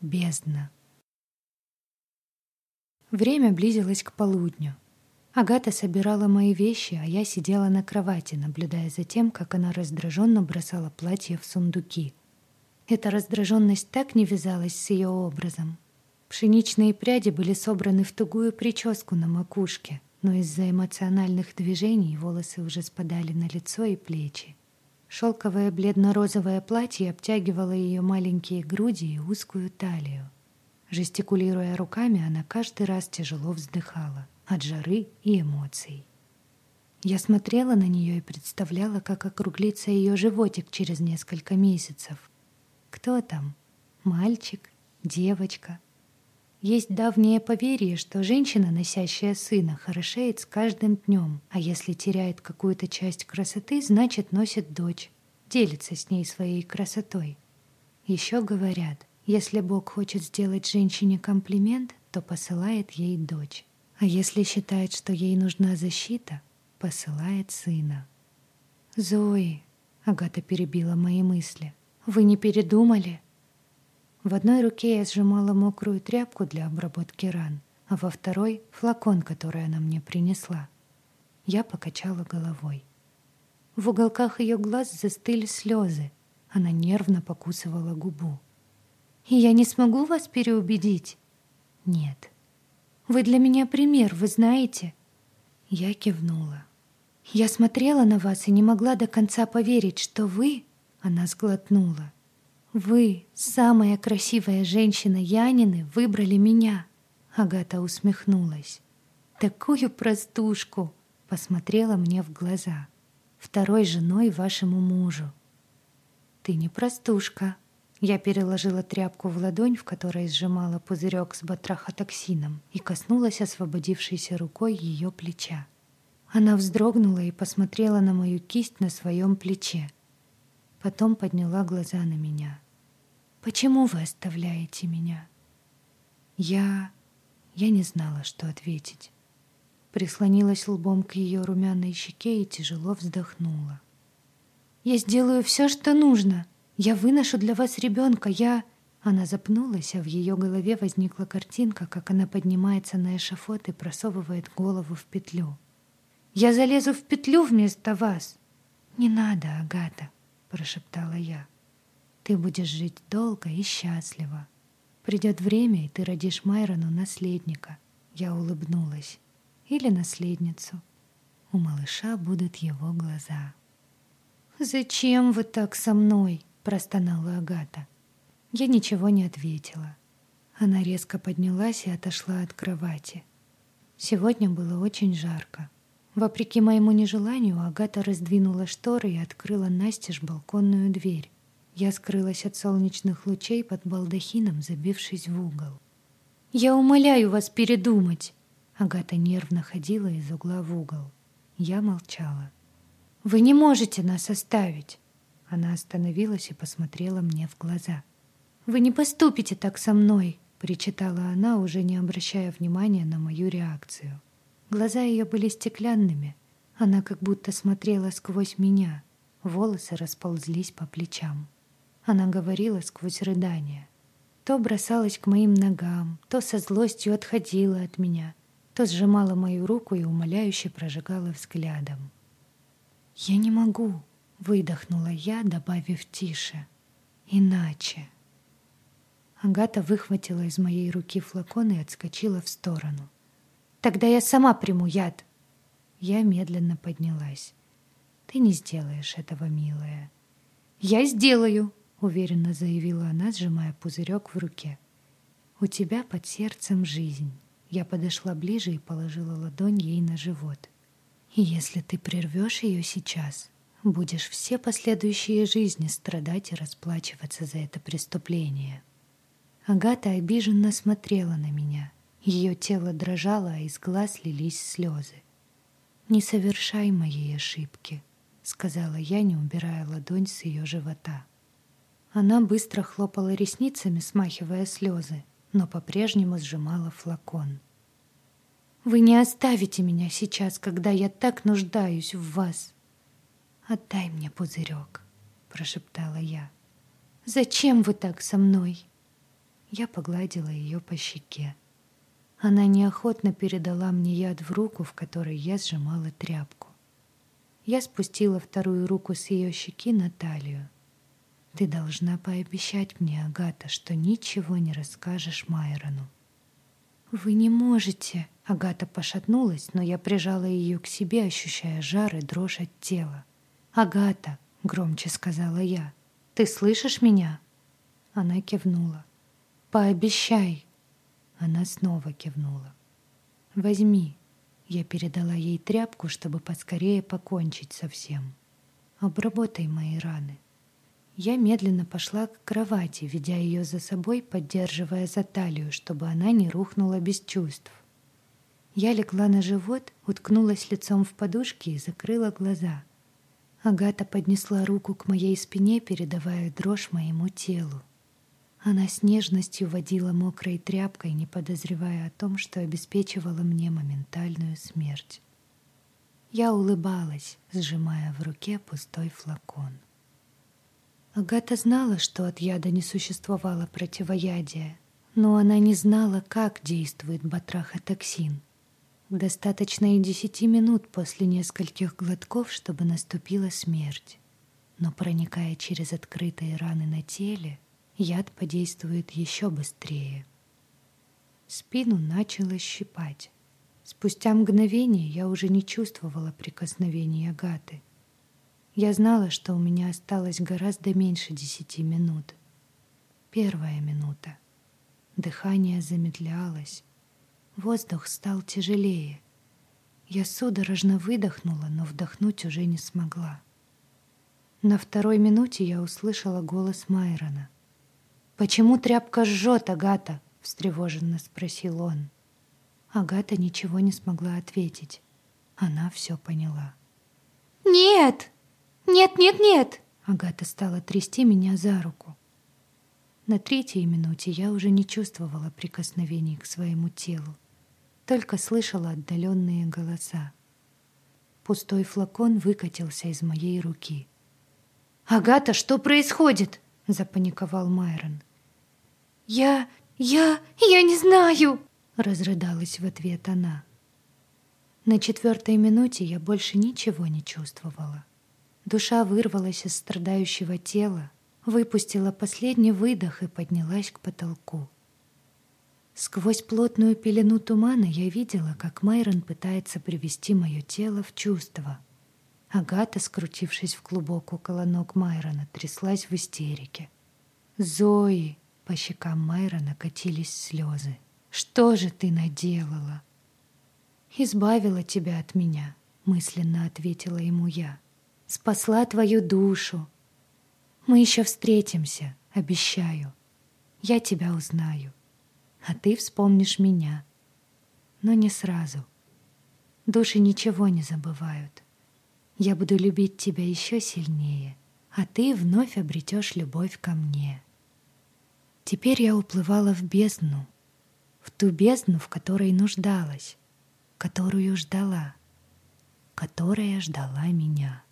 бездна. Время близилось к полудню. Агата собирала мои вещи, а я сидела на кровати, наблюдая за тем, как она раздраженно бросала платье в сундуки. Эта раздраженность так не вязалась с ее образом. Пшеничные пряди были собраны в тугую прическу на макушке, но из-за эмоциональных движений волосы уже спадали на лицо и плечи. Шелковое бледно-розовое платье обтягивало ее маленькие груди и узкую талию. Жестикулируя руками, она каждый раз тяжело вздыхала от жары и эмоций. Я смотрела на нее и представляла, как округлится ее животик через несколько месяцев. Кто там? Мальчик? Девочка? Есть давнее поверье, что женщина, носящая сына, хорошеет с каждым днем, а если теряет какую-то часть красоты, значит носит дочь, делится с ней своей красотой. Еще говорят, если Бог хочет сделать женщине комплимент, то посылает ей дочь. А если считает, что ей нужна защита, посылает сына. «Зои», — Агата перебила мои мысли, — «вы не передумали?» В одной руке я сжимала мокрую тряпку для обработки ран, а во второй — флакон, который она мне принесла. Я покачала головой. В уголках ее глаз застыли слезы. Она нервно покусывала губу. «И я не смогу вас переубедить?» «Нет», вы для меня пример, вы знаете?» Я кивнула. «Я смотрела на вас и не могла до конца поверить, что вы...» Она сглотнула. «Вы, самая красивая женщина Янины, выбрали меня!» Агата усмехнулась. «Такую простушку!» Посмотрела мне в глаза. «Второй женой вашему мужу». «Ты не простушка», я переложила тряпку в ладонь, в которой сжимала пузырек с батрахотоксином, и коснулась освободившейся рукой ее плеча. Она вздрогнула и посмотрела на мою кисть на своем плече. Потом подняла глаза на меня. «Почему вы оставляете меня?» Я... я не знала, что ответить. Прислонилась лбом к ее румяной щеке и тяжело вздохнула. «Я сделаю все, что нужно!» Я выношу для вас ребенка, я...» Она запнулась, а в ее голове возникла картинка, как она поднимается на эшафот и просовывает голову в петлю. «Я залезу в петлю вместо вас!» «Не надо, Агата!» — прошептала я. «Ты будешь жить долго и счастливо. Придет время, и ты родишь Майрону наследника». Я улыбнулась. «Или наследницу. У малыша будут его глаза». «Зачем вы так со мной?» простонала Агата. Я ничего не ответила. Она резко поднялась и отошла от кровати. Сегодня было очень жарко. Вопреки моему нежеланию, Агата раздвинула шторы и открыла настежь балконную дверь. Я скрылась от солнечных лучей под балдахином, забившись в угол. «Я умоляю вас передумать!» Агата нервно ходила из угла в угол. Я молчала. «Вы не можете нас оставить!» Она остановилась и посмотрела мне в глаза. «Вы не поступите так со мной!» — причитала она, уже не обращая внимания на мою реакцию. Глаза ее были стеклянными. Она как будто смотрела сквозь меня. Волосы расползлись по плечам. Она говорила сквозь рыдания. То бросалась к моим ногам, то со злостью отходила от меня, то сжимала мою руку и умоляюще прожигала взглядом. «Я не могу», Выдохнула я, добавив тише. Иначе. Агата выхватила из моей руки флакон и отскочила в сторону. «Тогда я сама приму яд!» Я медленно поднялась. «Ты не сделаешь этого, милая». «Я сделаю!» — уверенно заявила она, сжимая пузырек в руке. «У тебя под сердцем жизнь». Я подошла ближе и положила ладонь ей на живот. «И если ты прервешь ее сейчас, будешь все последующие жизни страдать и расплачиваться за это преступление. Агата обиженно смотрела на меня. Ее тело дрожало, а из глаз лились слезы. «Не совершай моей ошибки», — сказала я, не убирая ладонь с ее живота. Она быстро хлопала ресницами, смахивая слезы, но по-прежнему сжимала флакон. «Вы не оставите меня сейчас, когда я так нуждаюсь в вас», «Отдай мне пузырек», — прошептала я. «Зачем вы так со мной?» Я погладила ее по щеке. Она неохотно передала мне яд в руку, в которой я сжимала тряпку. Я спустила вторую руку с ее щеки на талию. «Ты должна пообещать мне, Агата, что ничего не расскажешь Майрону». «Вы не можете!» Агата пошатнулась, но я прижала ее к себе, ощущая жар и дрожь от тела. «Агата!» — громче сказала я. «Ты слышишь меня?» Она кивнула. «Пообещай!» Она снова кивнула. «Возьми». Я передала ей тряпку, чтобы поскорее покончить со всем. «Обработай мои раны». Я медленно пошла к кровати, ведя ее за собой, поддерживая за талию, чтобы она не рухнула без чувств. Я легла на живот, уткнулась лицом в подушки и закрыла глаза. Агата поднесла руку к моей спине, передавая дрожь моему телу. Она с нежностью водила мокрой тряпкой, не подозревая о том, что обеспечивала мне моментальную смерть. Я улыбалась, сжимая в руке пустой флакон. Агата знала, что от яда не существовало противоядия, но она не знала, как действует батрахотоксин. Достаточно и десяти минут после нескольких глотков, чтобы наступила смерть. Но проникая через открытые раны на теле, яд подействует еще быстрее. Спину начало щипать. Спустя мгновение я уже не чувствовала прикосновений Агаты. Я знала, что у меня осталось гораздо меньше десяти минут. Первая минута. Дыхание замедлялось. Воздух стал тяжелее. Я судорожно выдохнула, но вдохнуть уже не смогла. На второй минуте я услышала голос Майрона. «Почему тряпка жжет, Агата?» — встревоженно спросил он. Агата ничего не смогла ответить. Она все поняла. «Нет! Нет, нет, нет!» Агата стала трясти меня за руку. На третьей минуте я уже не чувствовала прикосновений к своему телу, только слышала отдаленные голоса. Пустой флакон выкатился из моей руки. «Агата, что происходит?» — запаниковал Майрон. «Я... я... я не знаю!» — разрыдалась в ответ она. На четвертой минуте я больше ничего не чувствовала. Душа вырвалась из страдающего тела, выпустила последний выдох и поднялась к потолку. Сквозь плотную пелену тумана я видела, как Майрон пытается привести мое тело в чувство — Агата, скрутившись в клубок около ног Майрона, тряслась в истерике. «Зои!» — по щекам Майрона катились слезы. «Что же ты наделала?» «Избавила тебя от меня», — мысленно ответила ему я. «Спасла твою душу. Мы еще встретимся, обещаю. Я тебя узнаю, а ты вспомнишь меня. Но не сразу. Души ничего не забывают. Я буду любить тебя еще сильнее, а ты вновь обретешь любовь ко мне. Теперь я уплывала в бездну, в ту бездну, в которой нуждалась, которую ждала, которая ждала меня.